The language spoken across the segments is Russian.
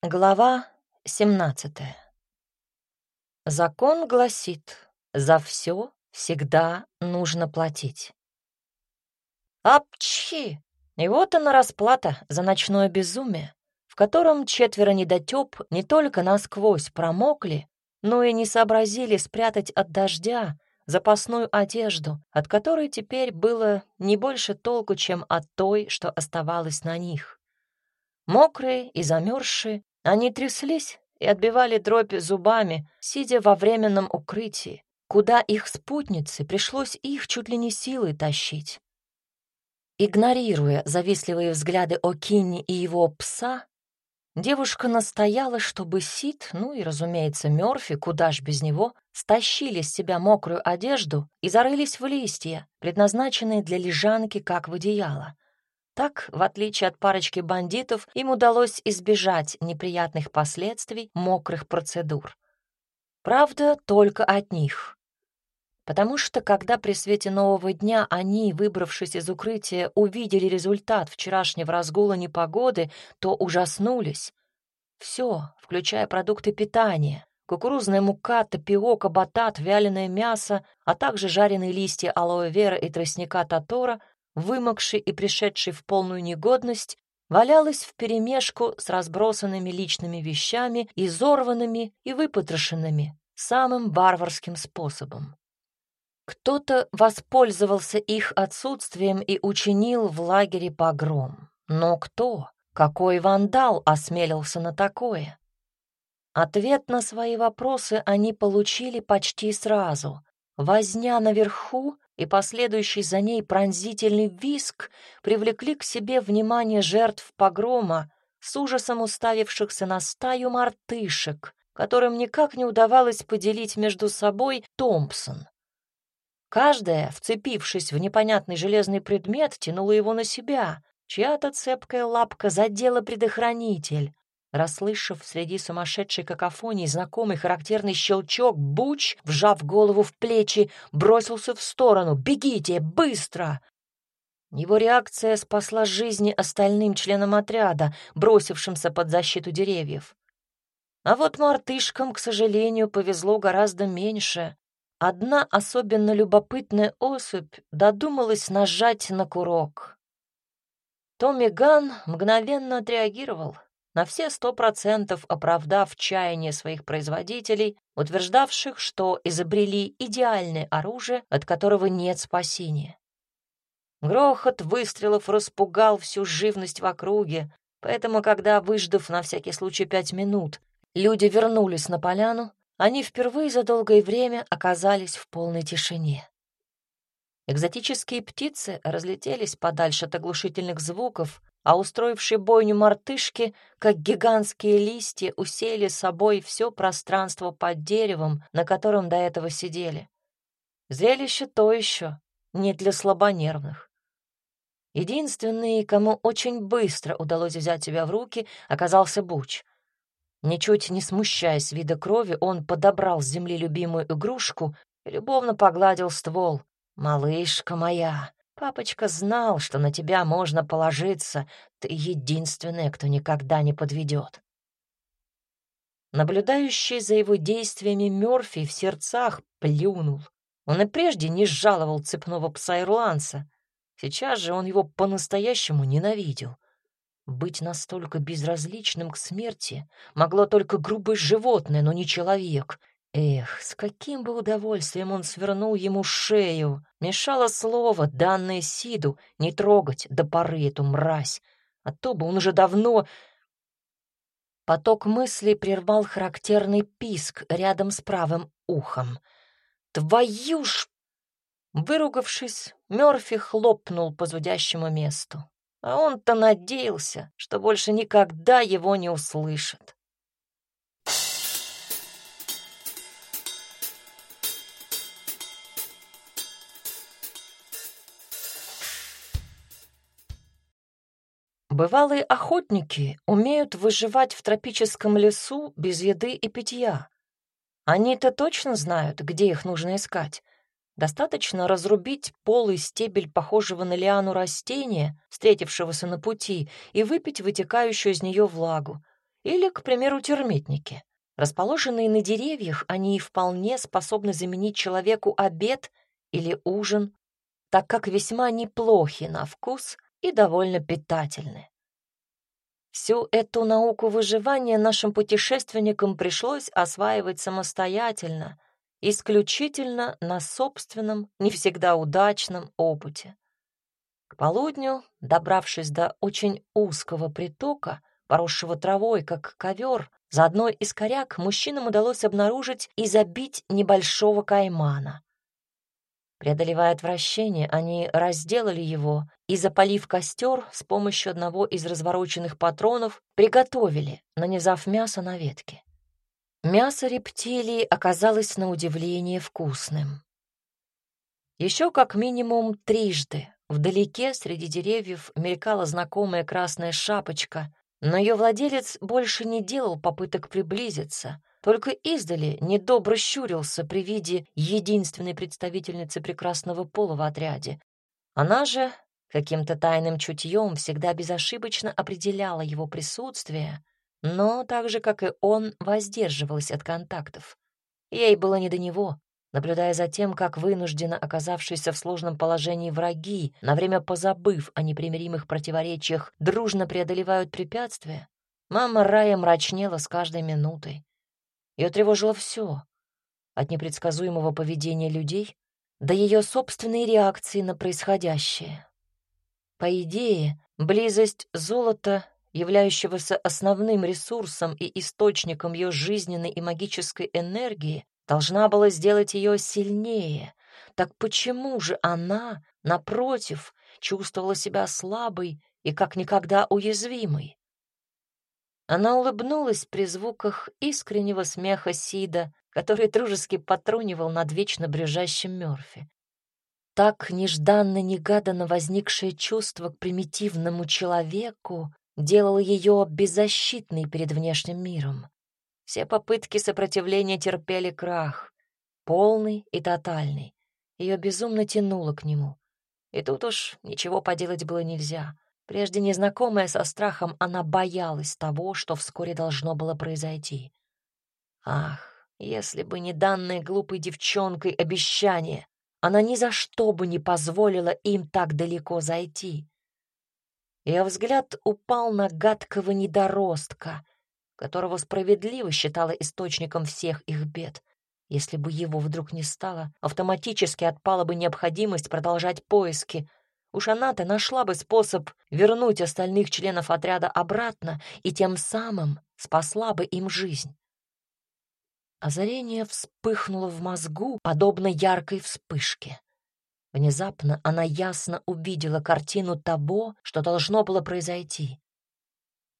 Глава 17 Закон гласит, за все всегда нужно платить. Апчхи! И вот она расплата за ночное безумие, в котором четверо недотёп не только насквозь промокли, но и не сообразили спрятать от дождя запасную одежду, от которой теперь было не больше толку, чем от той, что оставалось на них. Мокрые и замерзшие, они тряслись и отбивали дробь зубами, сидя во временном укрытии, куда их спутнице пришлось их чуть ли не силой тащить. Игнорируя завистливые взгляды О'Кинни и его пса, девушка настояла, чтобы Сид, ну и, разумеется, Мёрфи, куда ж без него, стащили с себя мокрую одежду и зарылись в листья, предназначенные для лежанки, как в одеяло. Так, в отличие от парочки бандитов, им удалось избежать неприятных последствий мокрых процедур. Правда, только от них. Потому что, когда при свете нового дня они, выбравшись из укрытия, увидели результат вчерашнего разгула непогоды, то ужаснулись. Все, включая продукты питания, кукурузная мука, тапиока, батат, вяленое мясо, а также жареные листья алоэ вера и тростника татора, вымокший и пришедший в полную негодность, валялась вперемешку с разбросанными личными вещами, изорванными и выпотрошенными самым варварским способом. Кто-то воспользовался их отсутствием и учинил в лагере погром. Но кто? Какой вандал осмелился на такое? Ответ на свои вопросы они получили почти сразу. Возня наверху и последующий за ней пронзительный виск привлекли к себе внимание жертв погрома, с ужасом уставившихся на стаю мартышек, которым никак не удавалось поделить между собой Томпсон. Каждая, вцепившись в непонятный железный предмет, тянула его на себя. Чья-то цепкая лапка задела предохранитель. Расслышав среди сумасшедшей какофонии знакомый характерный щелчок, Буч, вжав голову в плечи, бросился в сторону. «Бегите! Быстро!» Его реакция спасла жизни остальным членам отряда, бросившимся под защиту деревьев. А вот мартышкам, к сожалению, повезло гораздо меньше. Одна особенно любопытная особь додумалась нажать на курок. Томми Ган мгновенно отреагировал — на все сто процентов оправдав чаяние своих производителей, утверждавших, что изобрели идеальное оружие, от которого нет спасения. Грохот выстрелов распугал всю живность в округе, поэтому, когда, выждав на всякий случай пять минут, люди вернулись на поляну, они впервые за долгое время оказались в полной тишине. Экзотические птицы разлетелись подальше от оглушительных звуков, а устроившие бойню мартышки, как гигантские листья, усеяли собой все пространство под деревом, на котором до этого сидели. Зрелище то еще, не для слабонервных. Единственный, кому очень быстро удалось взять себя в руки, оказался Буч. Ничуть не смущаясь вида крови, он подобрал с земли любимую игрушку и любовно погладил ствол. «Малышка моя, Папочка знал, что на тебя можно положиться. Ты единственная, кто никогда не подведет. Наблюдающий за его действиями Мёрфи в сердцах плюнул. Он и прежде не жаловал цепного пса-ирландца. Сейчас же он его по-настоящему ненавидел. Быть настолько безразличным к смерти могло только грубое животное, но не человек. Эх, с каким бы удовольствием он свернул ему шею. Мешало слово, данное Сиду, не трогать до поры эту мразь. А то бы он уже давно... Поток мыслей прервал характерный писк рядом с правым ухом. «Твою ж...» Выругавшись, Мёрфи хлопнул по зудящему месту. А он-то надеялся, что больше никогда его не услышат. Бывалые охотники умеют выживать в тропическом лесу без еды и питья. Они-то точно знают, где их нужно искать. Достаточно разрубить полый стебель похожего на лиану растения, встретившегося на пути, и выпить вытекающую из нее влагу. Или, к примеру, термитники. Расположенные на деревьях, они вполне способны заменить человеку обед или ужин, так как весьма неплохи на вкус и довольно питательны. Всю эту науку выживания нашим путешественникам пришлось осваивать самостоятельно, исключительно на собственном, не всегда удачном опыте. К полудню, добравшись до очень узкого притока, поросшего травой, как ковер, за одной из коряк мужчинам удалось обнаружить и забить небольшого каймана. Преодолевая отвращение, они разделали его и, запалив костер, с помощью одного из развороченных патронов приготовили, нанизав мясо на ветки. Мясо рептилии оказалось на удивление вкусным. Еще как минимум трижды вдалеке среди деревьев мелькала знакомая красная шапочка, но ее владелец больше не делал попыток приблизиться, только издали недобро щурился при виде единственной представительницы прекрасного пола в отряде. Она же каким-то тайным чутьем всегда безошибочно определяла его присутствие, но так же, как и он, воздерживалась от контактов. Ей было не до него, наблюдая за тем, как вынужденно оказавшиеся в сложном положении враги, на время позабыв о непримиримых противоречиях, дружно преодолевают препятствия, мама Рая мрачнела с каждой минутой. Ее тревожило все, от непредсказуемого поведения людей до ее собственной реакции на происходящее. По идее, близость золота, являющегося основным ресурсом и источником ее жизненной и магической энергии, должна была сделать ее сильнее. Так почему же она, напротив, чувствовала себя слабой и как никогда уязвимой? Она улыбнулась при звуках искреннего смеха Сида, который дружески потрунивал над вечно брюжащим Мёрфи. Так нежданно-негаданно возникшее чувство к примитивному человеку делало ее беззащитной перед внешним миром. Все попытки сопротивления терпели крах, полный и тотальный. Ее безумно тянуло к нему. И тут уж ничего поделать было нельзя — Прежде незнакомая со страхом, она боялась того, что вскоре должно было произойти. Ах, если бы не данное глупой девчонкой обещание, она ни за что бы не позволила им так далеко зайти. Ее взгляд упал на гадкого недоростка, которого справедливо считала источником всех их бед. Если бы его вдруг не стало, автоматически отпала бы необходимость продолжать поиски, Уж она-то нашла бы способ вернуть остальных членов отряда обратно и тем самым спасла бы им жизнь. Озарение вспыхнуло в мозгу, подобно яркой вспышке. Внезапно она ясно увидела картину того, что должно было произойти.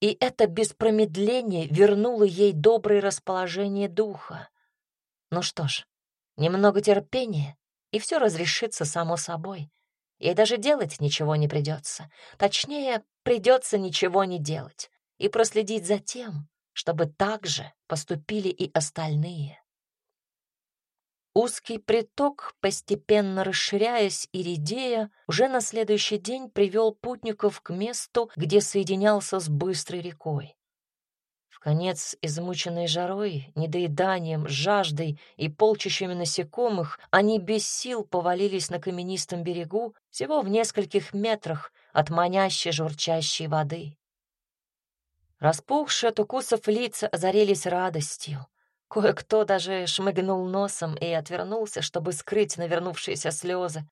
И это без промедления вернуло ей доброе расположение духа. Ну что ж, немного терпения, и все разрешится само собой. Ей даже делать ничего не придется. Точнее, придется ничего не делать и проследить за тем, чтобы так же поступили и остальные. Узкий приток, постепенно расширяясь и редея, уже на следующий день привел путников к месту, где соединялся с быстрой рекой. В конец, измученные жарой, недоеданием, жаждой и полчищами насекомых, они без сил повалились на каменистом берегу всего в нескольких метрах от манящей журчащей воды. Распухшие от укусов лица озарились радостью. Кое-кто даже шмыгнул носом и отвернулся, чтобы скрыть навернувшиеся слезы.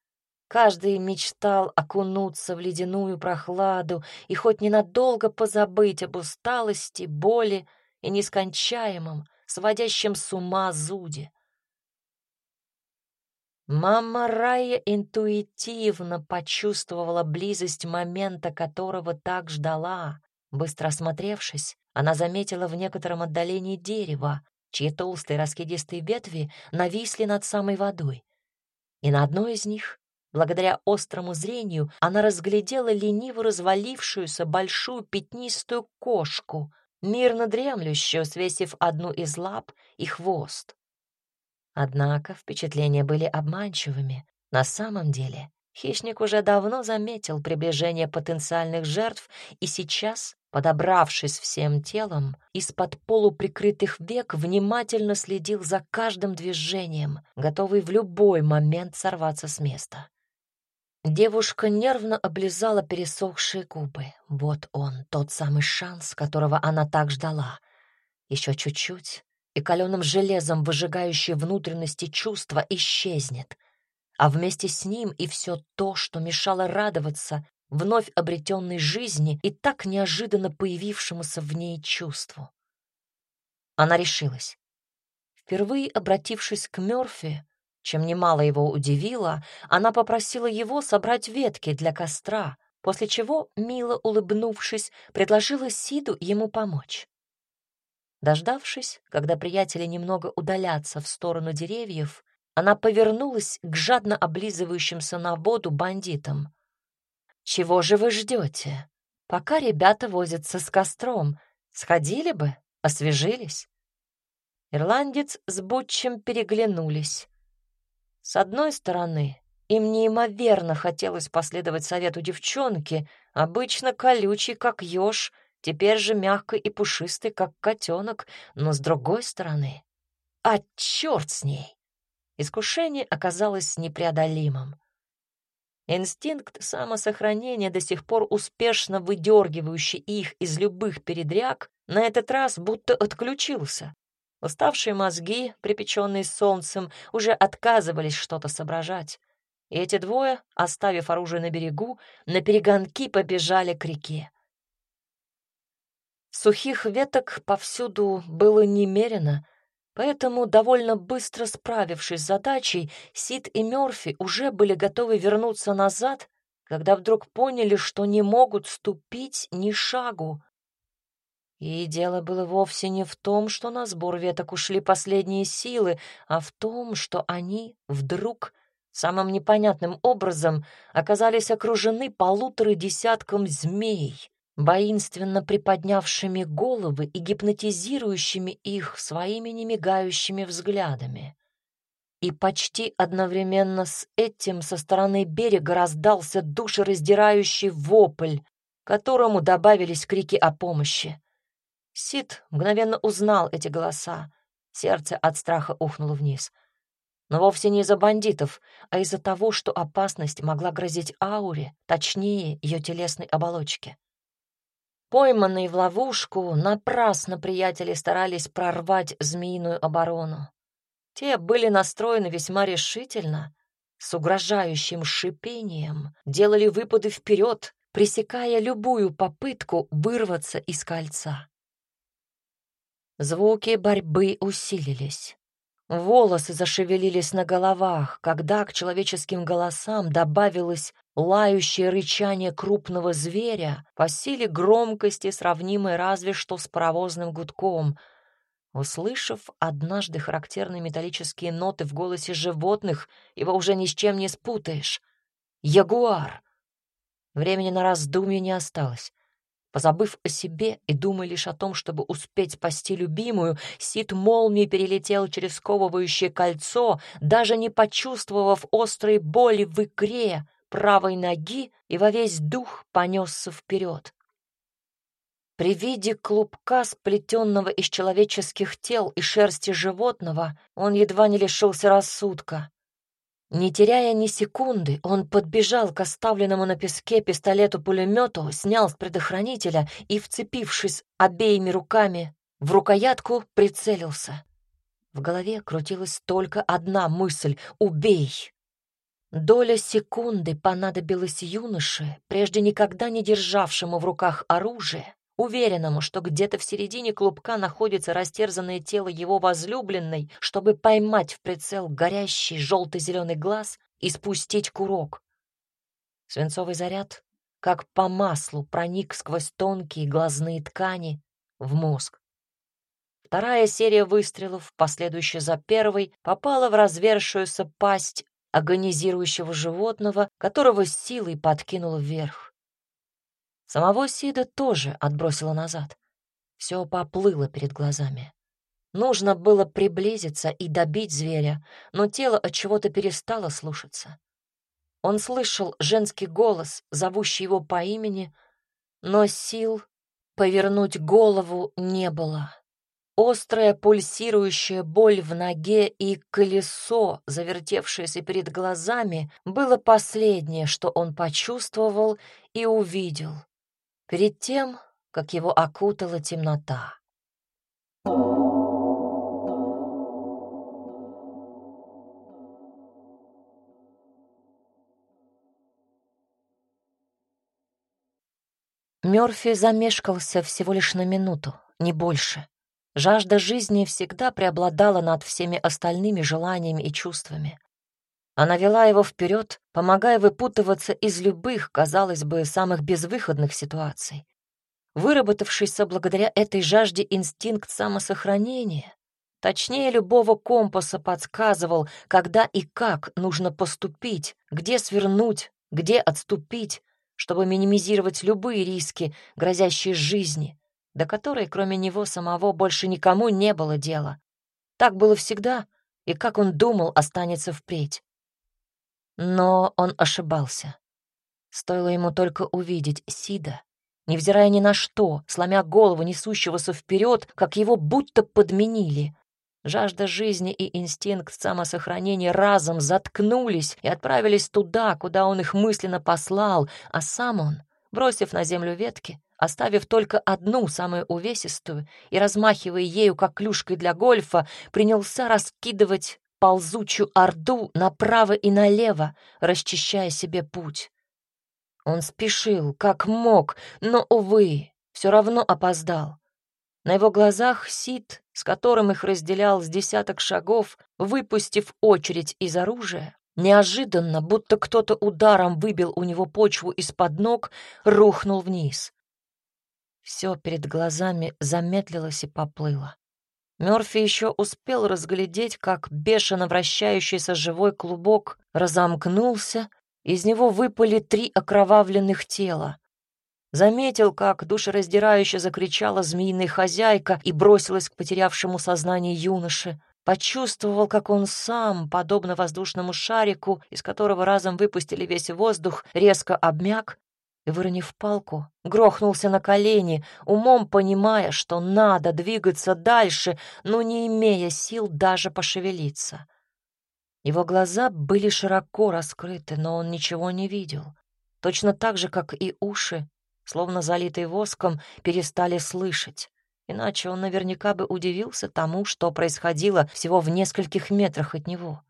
Каждый мечтал окунуться в ледяную прохладу и хоть ненадолго позабыть об усталости, боли и нескончаемом, сводящем с ума зуде. Мама Рая интуитивно почувствовала близость момента, которого так ждала. Быстро осмотревшись, она заметила в некотором отдалении дерево, чьи толстые раскидистые ветви нависли над самой водой. И на одной из них Благодаря острому зрению она разглядела лениво развалившуюся большую пятнистую кошку, мирно дремлющую, свесив одну из лап и хвост. Однако впечатления были обманчивыми. На самом деле хищник уже давно заметил приближение потенциальных жертв и сейчас подобравшись всем телом, из-под полуприкрытых век внимательно следил за каждым движением, готовый в любой момент сорваться с места. Девушка нервно облизала пересохшие губы. Вот он, тот самый шанс, которого она так ждала. Еще чуть-чуть, и каленым железом выжигающее внутренности чувства исчезнет, а вместе с ним и все то, что мешало радоваться вновь обретенной жизни и так неожиданно появившемуся в ней чувству. Она решилась. Впервые обратившись к Мёрфи, чем немало его удивило, она попросила его собрать ветки для костра, после чего, мило улыбнувшись, предложила Сиду ему помочь. Дождавшись, когда приятели немного удалятся в сторону деревьев, она повернулась к жадно облизывающимся на воду бандитам. «Чего же вы ждете? Пока ребята возятся с костром, сходили бы, освежились?» Ирландец с Бутчем переглянулись. С одной стороны, им неимоверно хотелось последовать совету девчонки, обычно колючий, как еж, теперь же мягкой и пушистой, как котенок, но с другой стороны... А черт с ней! Искушение оказалось непреодолимым. Инстинкт самосохранения, до сих пор успешно выдергивающий их из любых передряг, на этот раз будто отключился. Уставшие мозги, припеченные солнцем, уже отказывались что-то соображать. И эти двое, оставив оружие на берегу, на перегонки побежали к реке. Сухих веток повсюду было немерено, поэтому, довольно быстро справившись с задачей, Сид и Мёрфи уже были готовы вернуться назад, когда вдруг поняли, что не могут ступить ни шагу. И дело было вовсе не в том, что на сбор веток ушли последние силы, а в том, что они вдруг самым непонятным образом оказались окружены полутора десятком змей, воинственно приподнявшими головы и гипнотизирующими их своими немигающими взглядами. И почти одновременно с этим со стороны берега раздался душераздирающий вопль, которому добавились крики о помощи. Сид мгновенно узнал эти голоса. Сердце от страха ухнуло вниз. Но вовсе не из-за бандитов, а из-за того, что опасность могла грозить ауре, точнее, ее телесной оболочке. Пойманные в ловушку, напрасно приятели старались прорвать змеиную оборону. Те были настроены весьма решительно, с угрожающим шипением, делали выпады вперед, пресекая любую попытку вырваться из кольца. Звуки борьбы усилились. Волосы зашевелились на головах, когда к человеческим голосам добавилось лающее рычание крупного зверя по силе громкости, сравнимой разве что с паровозным гудком. Услышав однажды характерные металлические ноты в голосе животных, его уже ни с чем не спутаешь. Ягуар! Времени на раздумье не осталось. Позабыв о себе и думая лишь о том, чтобы успеть спасти любимую, Сид молнией перелетел через сковывающее кольцо, даже не почувствовав острой боли в икре правой ноги и во весь дух понесся вперед. При виде клубка, сплетенного из человеческих тел и шерсти животного, он едва не лишился рассудка. Не теряя ни секунды, он подбежал к оставленному на песке пистолету-пулемету, снял с предохранителя и, вцепившись обеими руками в рукоятку, прицелился. В голове крутилась только одна мысль — «Убей!». Доля секунды понадобилась юноше, прежде никогда не державшему в руках оружие, уверенному, что где-то в середине клубка находится растерзанное тело его возлюбленной, чтобы поймать в прицел горящий желто-зеленый глаз и спустить курок. Свинцовый заряд, как по маслу, проник сквозь тонкие глазные ткани в мозг. Вторая серия выстрелов, последующая за первой, попала в развершуюся пасть агонизирующего животного, которого силой подкинуло вверх. Самого Сида тоже отбросило назад. Все поплыло перед глазами. Нужно было приблизиться и добить зверя, но тело от чего-то перестало слушаться. Он слышал женский голос, зовущий его по имени, но сил повернуть голову не было. Острая пульсирующая боль в ноге и колесо, завертевшееся перед глазами, было последнее, что он почувствовал и увидел, перед тем, как его окутала темнота. Мёрфи замешкался всего лишь на минуту, не больше. Жажда жизни всегда преобладала над всеми остальными желаниями и чувствами. Она вела его вперед, помогая выпутываться из любых, казалось бы, самых безвыходных ситуаций. Выработавшийся благодаря этой жажде инстинкт самосохранения, точнее любого компаса подсказывал, когда и как нужно поступить, где свернуть, где отступить, чтобы минимизировать любые риски, грозящие жизни, до которой, кроме него самого, больше никому не было дела. Так было всегда, и как он думал, останется впредь. Но он ошибался. Стоило ему только увидеть Сида, невзирая ни на что, сломя голову несущегося вперед, как его будто подменили. Жажда жизни и инстинкт самосохранения разом заткнулись и отправились туда, куда он их мысленно послал, а сам он, бросив на землю ветки, оставив только одну, самую увесистую, и, размахивая ею, как клюшкой для гольфа, принялся раскидывать ползучую орду направо и налево, расчищая себе путь. Он спешил, как мог, но, увы, все равно опоздал. На его глазах Сид, с которым их разделял с десяток шагов, выпустив очередь из оружия, неожиданно, будто кто-то ударом выбил у него почву из-под ног, рухнул вниз. Все перед глазами замедлилось и поплыло. Мёрфи еще успел разглядеть, как бешено вращающийся живой клубок разомкнулся, из него выпали три окровавленных тела. Заметил, как душераздирающе закричала змеиная хозяйка и бросилась к потерявшему сознание юноше. Почувствовал, как он сам, подобно воздушному шарику, из которого разом выпустили весь воздух, резко обмяк и, выронив палку, грохнулся на колени, умом понимая, что надо двигаться дальше, но не имея сил даже пошевелиться. Его глаза были широко раскрыты, но он ничего не видел. Точно так же, как и уши, словно залитые воском, перестали слышать. Иначе он наверняка бы удивился тому, что происходило всего в нескольких метрах от него.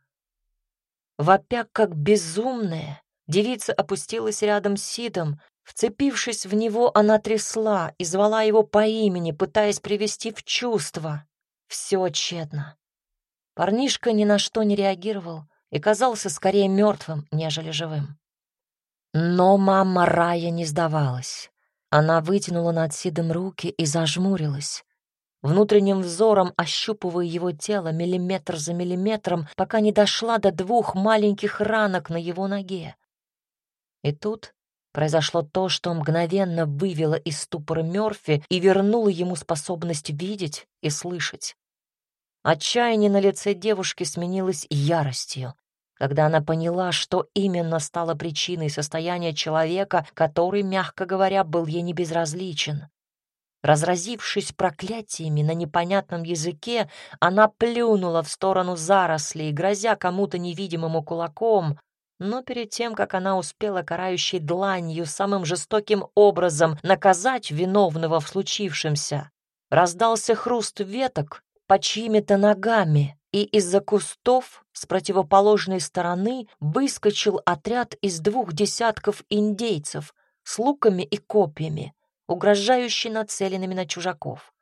Вопя как безумная, Девица опустилась рядом с Сидом. Вцепившись в него, она трясла и звала его по имени, пытаясь привести в чувство. Все тщетно. Парнишка ни на что не реагировал и казался скорее мертвым, нежели живым. Но мама Рая не сдавалась. Она вытянула над Сидом руки и зажмурилась внутренним взором ощупывая его тело миллиметр за миллиметром, пока не дошла до двух маленьких ранок на его ноге. И тут произошло то, что мгновенно вывело из ступора Мёрфи и вернуло ему способность видеть и слышать. Отчаяние на лице девушки сменилось яростью, когда она поняла, что именно стало причиной состояния человека, который, мягко говоря, был ей не безразличен. Разразившись проклятиями на непонятном языке, она плюнула в сторону зарослей, грозя кому-то невидимому кулаком, но перед тем, как она успела карающей дланью самым жестоким образом наказать виновного в случившемся, раздался хруст веток под чьими-то ногами, и из-за кустов с противоположной стороны выскочил отряд из двух десятков индейцев с луками и копьями, угрожающе нацеленными на чужаков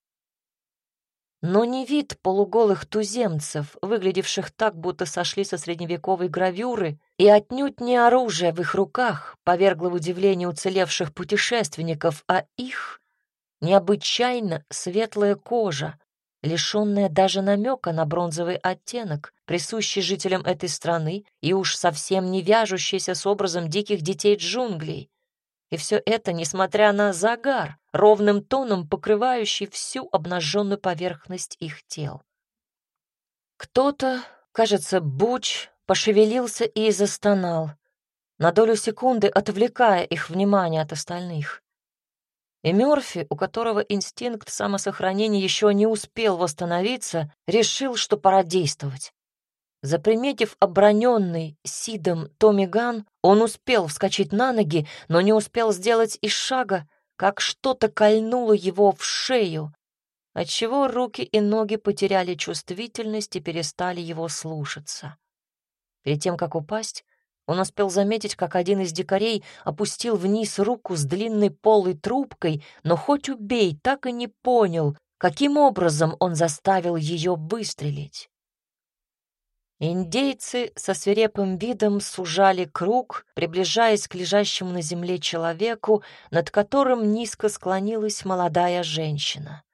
но не вид полуголых туземцев, выглядевших так, будто сошли со средневековой гравюры, и отнюдь не оружие в их руках повергло в удивление уцелевших путешественников, а их необычайно светлая кожа, лишенная даже намека на бронзовый оттенок, присущий жителям этой страны и уж совсем не вяжущийся с образом диких детей джунглей, и все это, несмотря на загар, ровным тоном покрывающий всю обнаженную поверхность их тел. Кто-то, кажется, Буч, пошевелился и застонал, на долю секунды отвлекая их внимание от остальных. И Мёрфи, у которого инстинкт самосохранения еще не успел восстановиться, решил, что пора действовать. Заприметив оброненный Сидом Томиган, он успел вскочить на ноги, но не успел сделать и шага, как что-то кольнуло его в шею, отчего руки и ноги потеряли чувствительность и перестали его слушаться. Перед тем, как упасть, он успел заметить, как один из дикарей опустил вниз руку с длинной полой трубкой, но хоть убей, так и не понял, каким образом он заставил ее выстрелить. Индейцы со свирепым видом сужали круг, приближаясь к лежащему на земле человеку, над которым низко склонилась молодая женщина.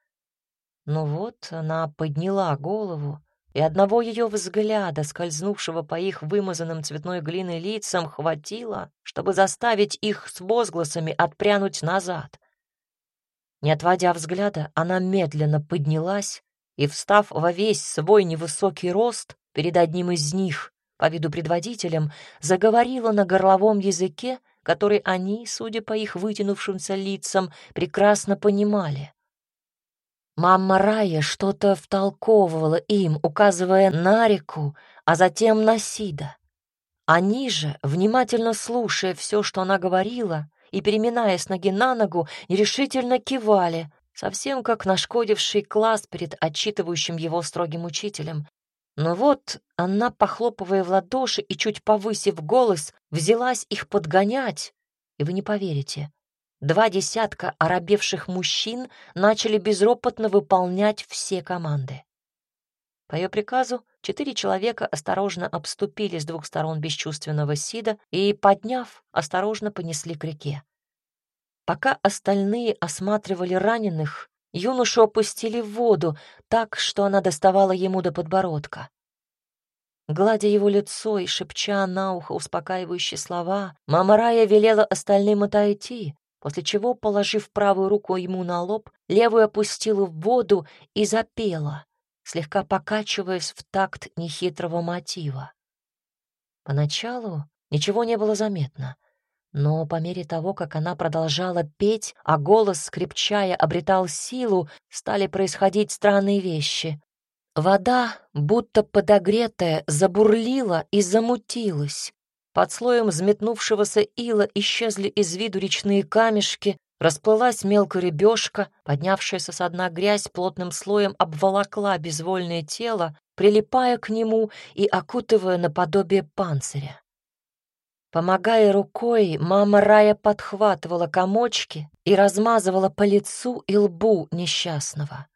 Но ну вот она подняла голову, и одного ее взгляда, скользнувшего по их вымазанным цветной глиной лицам, хватило, чтобы заставить их с возгласами отпрянуть назад. Не отводя взгляда, она медленно поднялась и, встав во весь свой невысокий рост перед одним из них, по виду предводителем, заговорила на горловом языке, который они, судя по их вытянувшимся лицам, прекрасно понимали. Мама Рая что-то втолковывала им, указывая на реку, а затем на Сида. Они же, внимательно слушая все, что она говорила, и переминаясь ноги на ногу, нерешительно кивали, совсем как нашкодивший класс перед отчитывающим его строгим учителем. Но вот она, похлопывая в ладоши и чуть повысив голос, взялась их подгонять, и вы не поверите, Два десятка оробевших мужчин начали безропотно выполнять все команды. По ее приказу четыре человека осторожно обступили с двух сторон бесчувственного Сида и, подняв, осторожно понесли к реке. Пока остальные осматривали раненых, юношу опустили в воду так, что она доставала ему до подбородка. Гладя его лицо и шепча на ухо успокаивающие слова, мама Рая велела остальным отойти, после чего, положив правую руку ему на лоб, левую опустила в воду и запела, слегка покачиваясь в такт нехитрого мотива. Поначалу ничего не было заметно, но по мере того, как она продолжала петь, а голос, скрипчая, обретал силу, стали происходить странные вещи. Вода, будто подогретая, забурлила и замутилась. Под слоем взметнувшегося ила исчезли из виду речные камешки, расплылась мелкая рыбешка, поднявшаяся со дна грязь плотным слоем обволокла безвольное тело, прилипая к нему и окутывая наподобие панциря. Помогая рукой, мама Рая подхватывала комочки и размазывала по лицу и лбу несчастного.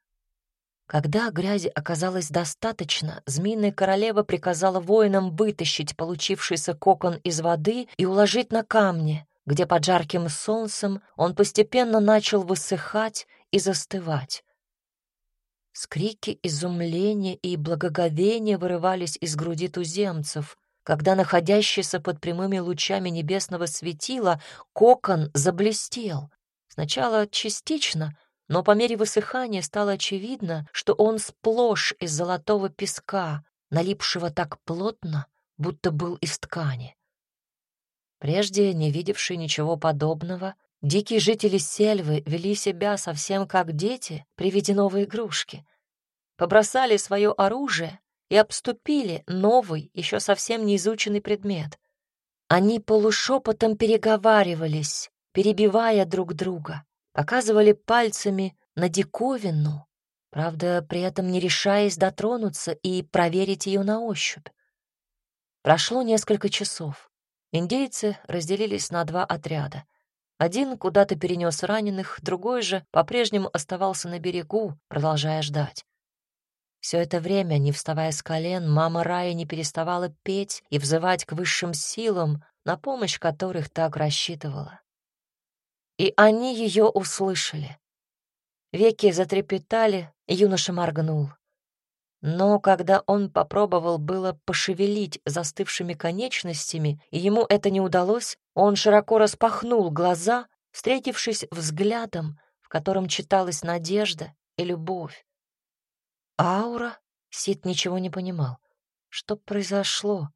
Когда грязи оказалось достаточно, змеиная королева приказала воинам вытащить получившийся кокон из воды и уложить на камни, где под жарким солнцем он постепенно начал высыхать и застывать. Скрики изумления и благоговения вырывались из груди туземцев, когда находящийся под прямыми лучами небесного светила кокон заблестел. Сначала частично, но по мере высыхания стало очевидно, что он сплошь из золотого песка, налипшего так плотно, будто был из ткани. Прежде не видевшие ничего подобного, дикие жители сельвы вели себя совсем как дети при виде новой игрушки. Побросали свое оружие и обступили новый, еще совсем не изученный предмет. Они полушепотом переговаривались, перебивая друг друга показывали пальцами на диковину, правда, при этом не решаясь дотронуться и проверить ее на ощупь. Прошло несколько часов. Индейцы разделились на два отряда. Один куда-то перенес раненых, другой же по-прежнему оставался на берегу, продолжая ждать. Все это время, не вставая с колен, мама Рая не переставала петь и взывать к высшим силам, на помощь которых так рассчитывала и они ее услышали. Веки затрепетали, юноша моргнул. Но когда он попробовал было пошевелить застывшими конечностями, и ему это не удалось, он широко распахнул глаза, встретившись взглядом, в котором читалась надежда и любовь. Аура? Сид ничего не понимал. Что произошло?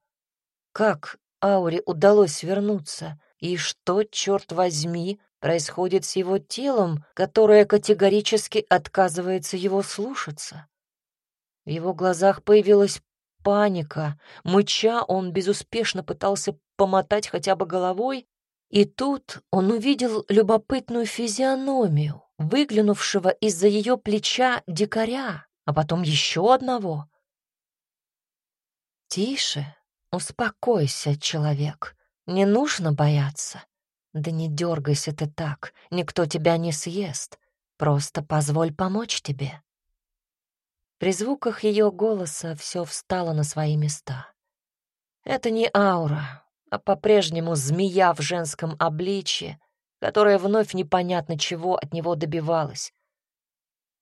Как Ауре удалось вернуться? И что, черт возьми, происходит с его телом, которое категорически отказывается его слушаться? В его глазах появилась паника. Мыча он безуспешно пытался помотать хотя бы головой, и тут он увидел любопытную физиономию, выглянувшего из-за ее плеча дикаря, а потом еще одного. «Тише, успокойся, человек, не нужно бояться. Да не дергайся ты так, никто тебя не съест, просто позволь помочь тебе». При звуках ее голоса все встало на свои места. Это не аура, а по-прежнему змея в женском обличье, которая вновь непонятно чего от него добивалась.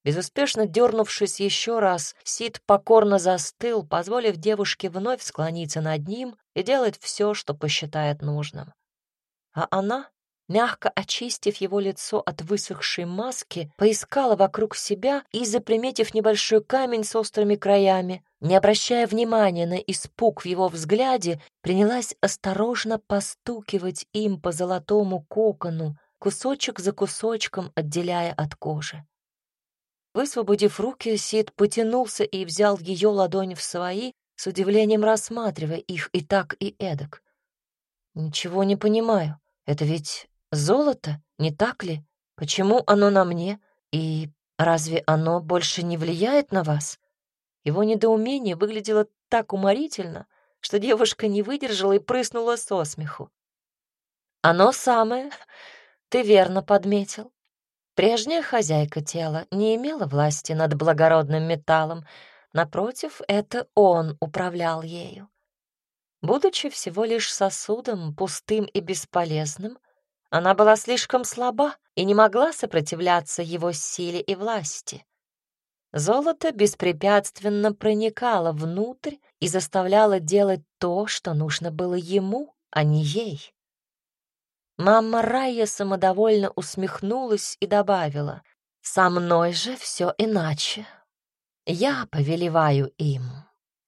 Безуспешно дернувшись еще раз, Сид покорно застыл, позволив девушке вновь склониться над ним и делать все, что посчитает нужным. А она мягко очистив его лицо от высохшей маски, поискала вокруг себя и, заприметив небольшой камень с острыми краями, не обращая внимания на испуг в его взгляде, принялась осторожно постукивать им по золотому кокону, кусочек за кусочком отделяя от кожи. Высвободив руки, Сид потянулся и взял ее ладонь в свои, с удивлением рассматривая их и так, и эдак. «Ничего не понимаю. Это ведь Золото, не так ли? Почему оно на мне? И разве оно больше не влияет на вас? Его недоумение выглядело так уморительно, что девушка не выдержала и прыснула со смеху. Оно самое, ты верно подметил. Прежняя хозяйка тела не имела власти над благородным металлом, напротив, это он управлял ею. Будучи всего лишь сосудом, пустым и бесполезным, она была слишком слаба и не могла сопротивляться его силе и власти. Золото беспрепятственно проникало внутрь и заставляло делать то, что нужно было ему, а не ей. Мама Райя самодовольно усмехнулась и добавила, «Со мной же все иначе. Я повелеваю им,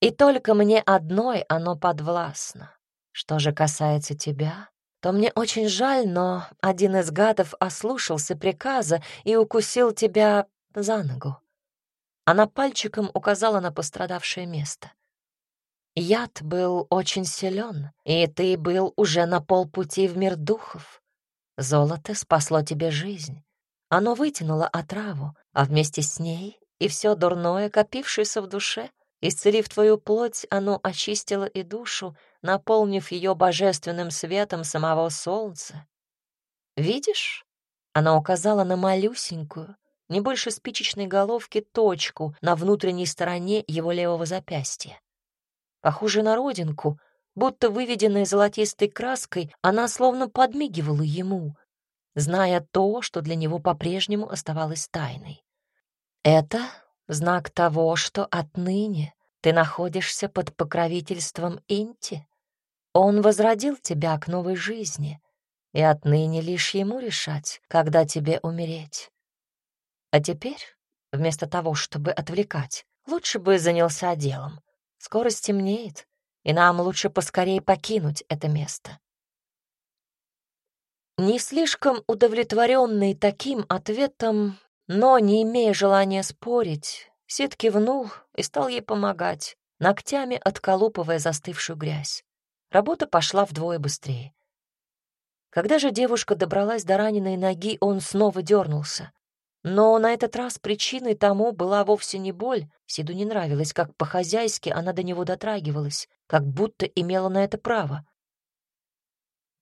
и только мне одной оно подвластно. Что же касается тебя, то мне очень жаль, но один из гадов ослушался приказа и укусил тебя за ногу. Она пальчиком указала на пострадавшее место. Яд был очень силен, и ты был уже на полпути в мир духов. Золото спасло тебе жизнь. Оно вытянуло отраву, а вместе с ней и все дурное, копившееся в душе, исцелив твою плоть, оно очистило и душу, наполнив ее божественным светом самого солнца. «Видишь?» — она указала на малюсенькую, не больше спичечной головки, точку на внутренней стороне его левого запястья. Похоже на родинку, будто выведенная золотистой краской, она словно подмигивала ему, зная то, что для него по-прежнему оставалось тайной. Это знак того, что отныне ты находишься под покровительством Инти. Он возродил тебя к новой жизни, и отныне лишь ему решать, когда тебе умереть. А теперь, вместо того, чтобы отвлекать, лучше бы занялся делом. Скоро стемнеет, и нам лучше поскорее покинуть это место. Не слишком удовлетворенный таким ответом, но не имея желания спорить, Сид кивнул и стал ей помогать, ногтями отколупывая застывшую грязь. Работа пошла вдвое быстрее. Когда же девушка добралась до раненой ноги, он снова дернулся. Но на этот раз причиной тому была вовсе не боль. Сиду не нравилось, как по-хозяйски она до него дотрагивалась, как будто имела на это право.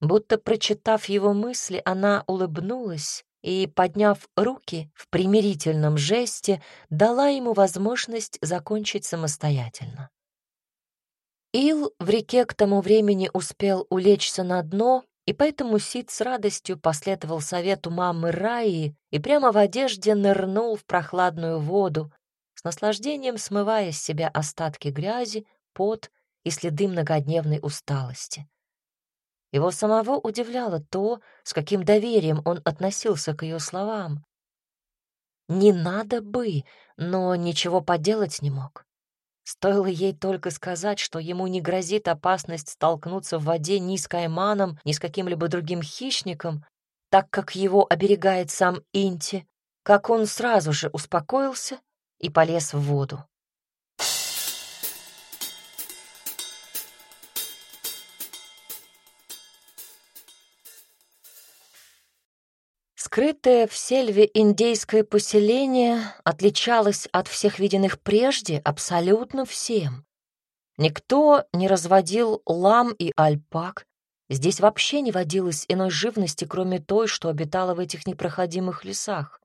Будто прочитав его мысли, она улыбнулась и, подняв руки в примирительном жесте, дала ему возможность закончить самостоятельно. Ил в реке к тому времени успел улечься на дно, и поэтому Сид с радостью последовал совету мамы Раи и прямо в одежде нырнул в прохладную воду, с наслаждением смывая с себя остатки грязи, пот и следы многодневной усталости. Его самого удивляло то, с каким доверием он относился к ее словам. «Не надо бы», но ничего поделать не мог. Стоило ей только сказать, что ему не грозит опасность столкнуться в воде ни с кайманом, ни с каким-либо другим хищником, так как его оберегает сам Инти, как он сразу же успокоился и полез в воду. Скрытое в сельве индейское поселение отличалось от всех виденных прежде абсолютно всем. Никто не разводил лам и альпак, здесь вообще не водилось иной живности, кроме той, что обитала в этих непроходимых лесах.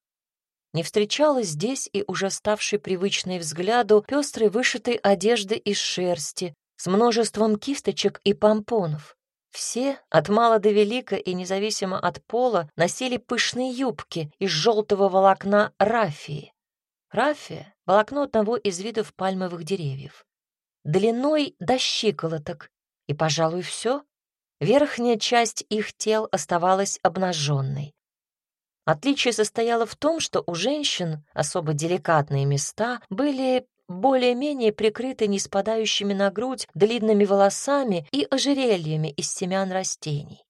Не встречалось здесь и уже ставшей привычной взгляду пестрой вышитой одежды из шерсти с множеством кисточек и помпонов. Все, от мала до велика и независимо от пола, носили пышные юбки из желтого волокна рафии. Рафия — волокно одного из видов пальмовых деревьев. Длиной до щиколоток, и, пожалуй, все. Верхняя часть их тел оставалась обнаженной. Отличие состояло в том, что у женщин особо деликатные места были более-менее прикрыты не спадающими на грудь длинными волосами и ожерельями из семян растений.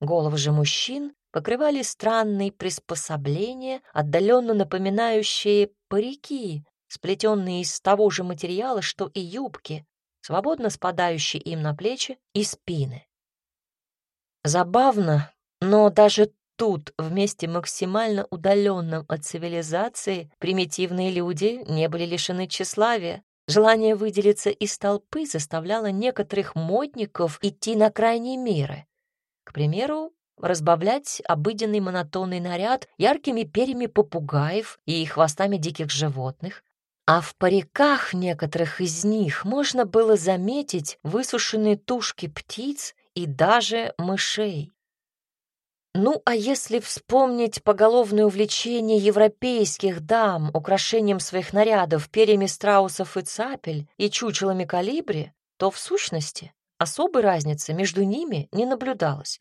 Головы же мужчин покрывали странные приспособления, отдаленно напоминающие парики, сплетенные из того же материала, что и юбки, свободно спадающие им на плечи и спины. Забавно, но даже Тут, в месте максимально удаленном от цивилизации, примитивные люди не были лишены тщеславия. Желание выделиться из толпы заставляло некоторых модников идти на крайние меры. К примеру, разбавлять обыденный монотонный наряд яркими перьями попугаев и хвостами диких животных, а в париках некоторых из них можно было заметить высушенные тушки птиц и даже мышей. Ну, а если вспомнить поголовное увлечение европейских дам украшением своих нарядов перьями страусов и цапель и чучелами калибри, то в сущности особой разницы между ними не наблюдалось.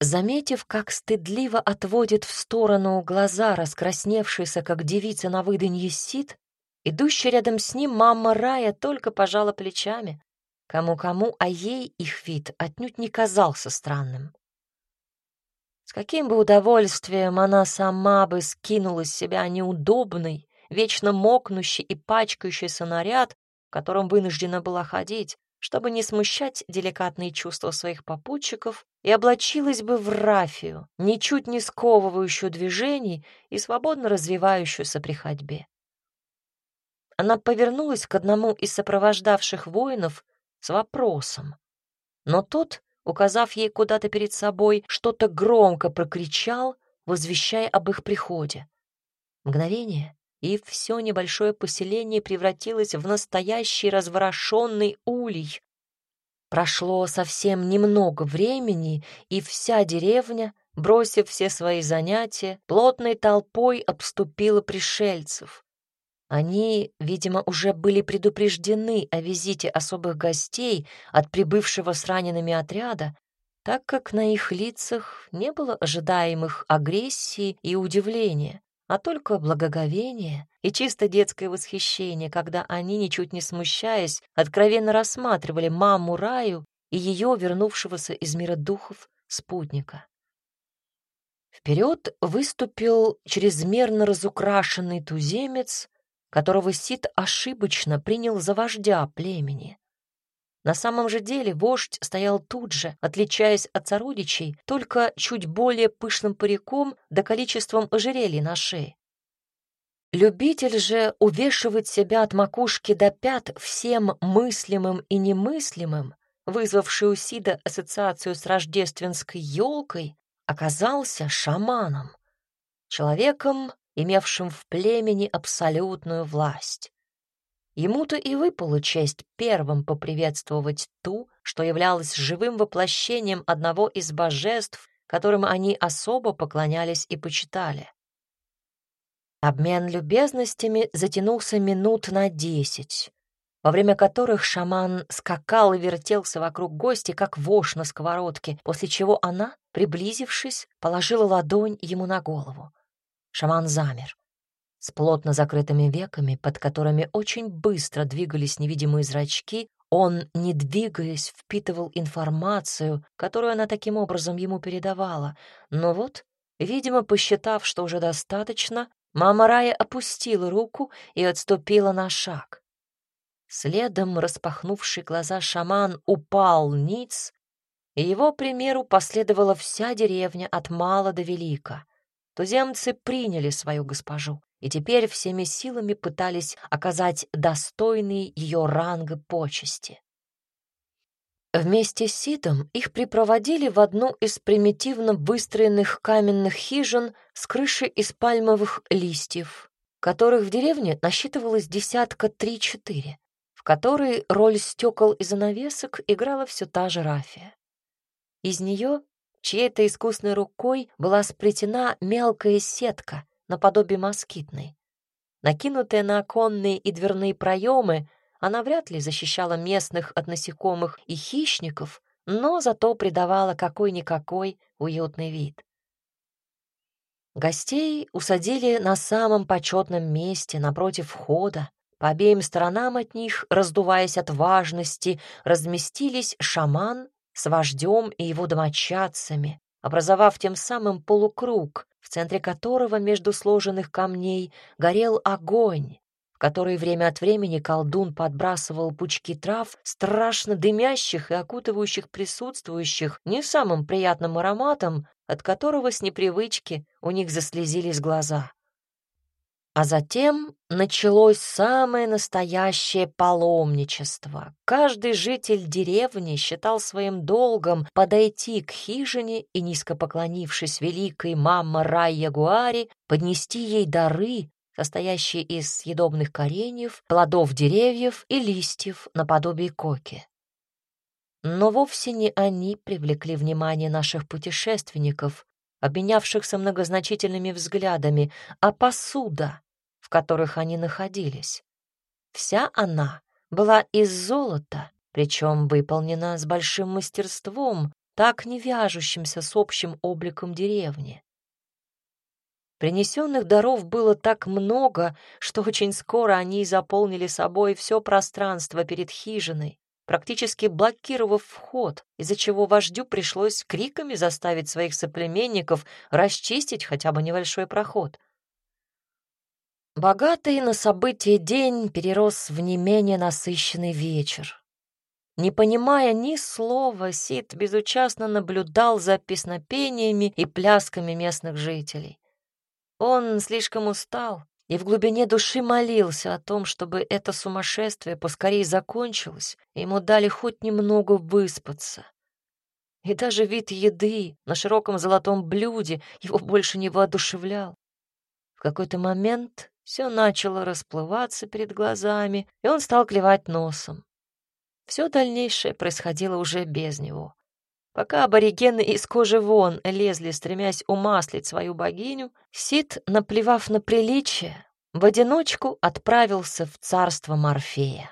Заметив, как стыдливо отводит в сторону глаза раскрасневшийся, как девица на выданье сит, идущая рядом с ним мама Рая только пожала плечами. Кому-кому, а ей их вид отнюдь не казался странным. С каким бы удовольствием она сама бы скинула с себя неудобный, вечно мокнущий и пачкающийся наряд, в котором вынуждена была ходить, чтобы не смущать деликатные чувства своих попутчиков, и облачилась бы в рафию, ничуть не сковывающую движений и свободно развивающуюся при ходьбе. Она повернулась к одному из сопровождавших воинов с вопросом, но тот указав ей куда-то перед собой, что-то громко прокричал, возвещая об их приходе. Мгновение, и все небольшое поселение превратилось в настоящий разворошенный улей. Прошло совсем немного времени, и вся деревня, бросив все свои занятия, плотной толпой обступила пришельцев. Они, видимо, уже были предупреждены о визите особых гостей от прибывшего с ранеными отряда, так как на их лицах не было ожидаемых агрессии и удивления, а только благоговение и чисто детское восхищение, когда они, ничуть не смущаясь, откровенно рассматривали маму Раю и ее вернувшегося из мира духов спутника. Вперед выступил чрезмерно разукрашенный туземец которого Сид ошибочно принял за вождя племени. На самом же деле вождь стоял тут же, отличаясь от сородичей только чуть более пышным париком да количеством ожерелий на шее. Любитель же увешивать себя от макушки до пят всем мыслимым и немыслимым, вызвавший у Сида ассоциацию с рождественской елкой, оказался шаманом, человеком, имевшим в племени абсолютную власть. Ему-то и выпала честь первым поприветствовать ту, что являлась живым воплощением одного из божеств, которым они особо поклонялись и почитали. Обмен любезностями затянулся минут на десять, во время которых шаман скакал и вертелся вокруг гостя, как вошь на сковородке, после чего она, приблизившись, положила ладонь ему на голову. Шаман замер. С плотно закрытыми веками, под которыми очень быстро двигались невидимые зрачки, Он, не двигаясь, впитывал информацию, которую она таким образом ему передавала. Но вот, видимо, посчитав, что уже достаточно, мама Рая опустила руку и отступила на шаг. Следом распахнувший глаза шаман упал ниц, и его примеру последовала вся деревня от мала до велика. Туземцы приняли свою госпожу и теперь всеми силами пытались оказать достойные ее ранга почести. Вместе с Сидом их припроводили в одну из примитивно выстроенных каменных хижин с крышей из пальмовых листьев, которых в деревне насчитывалось десятка три-четыре, в которой роль стекол и занавесок играла все та же рафия. Из нее чьей-то искусной рукой была сплетена мелкая сетка, наподобие москитной. Накинутая на оконные и дверные проемы, она вряд ли защищала местных от насекомых и хищников, но зато придавала какой-никакой уютный вид. Гостей усадили на самом почетном месте напротив входа. По обеим сторонам от них, раздуваясь от важности, разместились шаман с вождем и его домочадцами, образовав тем самым полукруг, в центре которого между сложенных камней горел огонь, в который время от времени колдун подбрасывал пучки трав, страшно дымящих и окутывающих присутствующих не самым приятным ароматом, от которого с непривычки у них заслезились глаза. А затем началось самое настоящее паломничество. Каждый житель деревни считал своим долгом подойти к хижине и, низко поклонившись великой мамма Райя Гуари, поднести ей дары, состоящие из съедобных кореньев, плодов деревьев и листьев наподобие коки. Но вовсе не они привлекли внимание наших путешественников, обменявшихся многозначительными взглядами, а посуда, в которых они находились. Вся она была из золота, причем выполнена с большим мастерством, так не вяжущимся с общим обликом деревни. Принесенных даров было так много, что очень скоро они заполнили собой все пространство перед хижиной, практически блокировав вход, из-за чего вождю пришлось криками заставить своих соплеменников расчистить хотя бы небольшой проход. Богатый на события день перерос в не менее насыщенный вечер. Не понимая ни слова, Сид безучастно наблюдал за песнопениями и плясками местных жителей. Он слишком устал, и в глубине души молился о том, чтобы это сумасшествие поскорее закончилось, и ему дали хоть немного выспаться. И даже вид еды на широком золотом блюде его больше не воодушевлял. В какой-то момент все начало расплываться перед глазами, и он стал клевать носом. Все дальнейшее происходило уже без него. Пока аборигены из кожи вон лезли, стремясь умаслить свою богиню, Сид, наплевав на приличие, в одиночку отправился в царство Морфея.